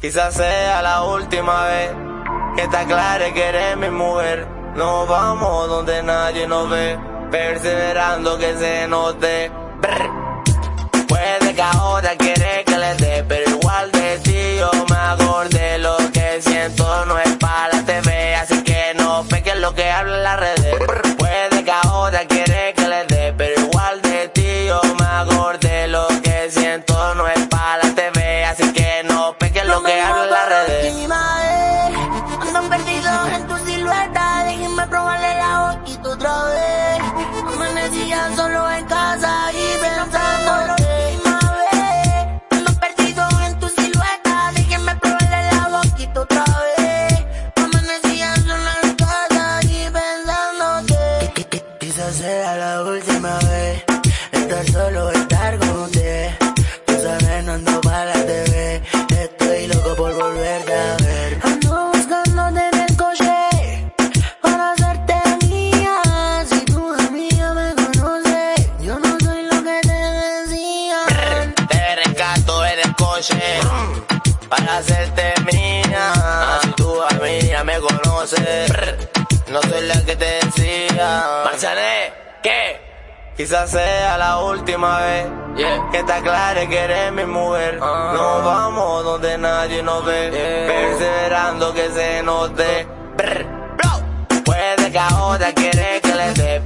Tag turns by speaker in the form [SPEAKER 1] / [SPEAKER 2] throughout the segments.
[SPEAKER 1] Quizás sea la última vez que te aclare que eres mi mujer. Nos vamos donde nadie nos ve, perseverando que se note. Puede que ahora quiere que le dé,
[SPEAKER 2] Quizás sea la última vez estar solo, estar con usted. Tú sabes, no ando para la TV. Estoy loco por volverte a ver.
[SPEAKER 3] Ando buscándote en el coche para hacerte mía. Si tú de mía me conoces, yo no soy lo que te decían.
[SPEAKER 1] Te rescato en el coche para hacerte mía. Si tú a mí ya me conoces, no soy la que te decía. Marciané, ¿qué? Quizás sea la última vez que te aclare que eres mi mujer. Nos vamos donde nadie nos ve, perseverando que se note. Brr, bro. Puede que ahora quiere que le dé,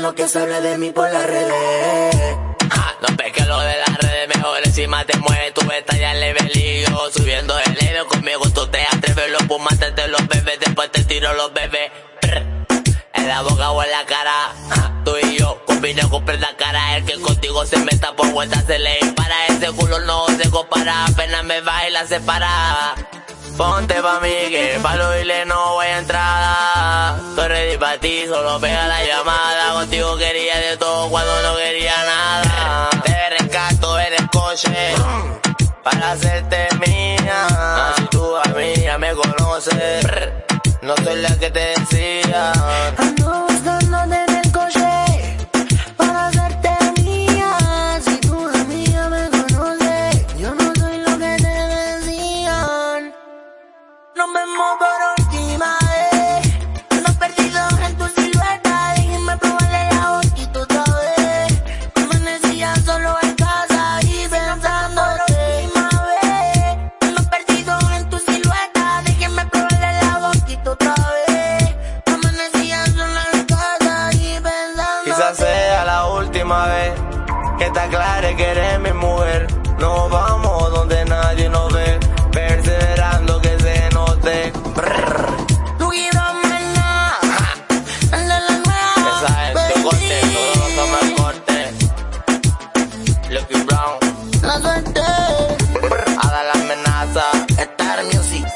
[SPEAKER 1] lo que
[SPEAKER 2] se hable de mí por las redes.
[SPEAKER 1] No peques lo de las redes, mejor encima te mueves, tú estás ya en level y yo subiendo el level conmigo tú te atreves, los pumas te los bebés, después te tiro los bebés. Brr. En la boca o en la cara, tú y yo, combino con la cara, el que contigo se meta por vuelta se le para ese culo no se compara, apenas me va y la. Ponte pa' mí que pa' lo le no voy a entrada. Estoy ready pa' ti, solo pega la llamada. Contigo quería de todo cuando no quería nada. Te rescato en el coche para hacerte mía. Si tú a mí ya me conoces, no soy la que te decía.
[SPEAKER 3] Ando buscándote en el coche para hacerte mía. Si tú de mía me conoces, yo no soy lo que te decían. Nos vemos por
[SPEAKER 1] que te aclare que eres mi mujer. Nos vamos donde nadie nos ve, perseverando que se note. Brr.
[SPEAKER 3] Tú quiero maná, el de la nueva.
[SPEAKER 1] Esa gente
[SPEAKER 3] baby.
[SPEAKER 1] corte, todos los hombres corte. Lucky Brown,
[SPEAKER 3] La suerte.
[SPEAKER 1] haga la amenaza.
[SPEAKER 2] Star Music.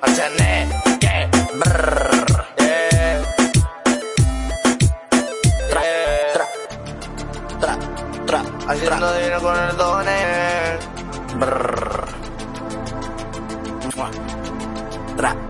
[SPEAKER 1] Marciané, ¿qué? Brr. Haciendo dinero con el doner.
[SPEAKER 2] Brrr. Tra.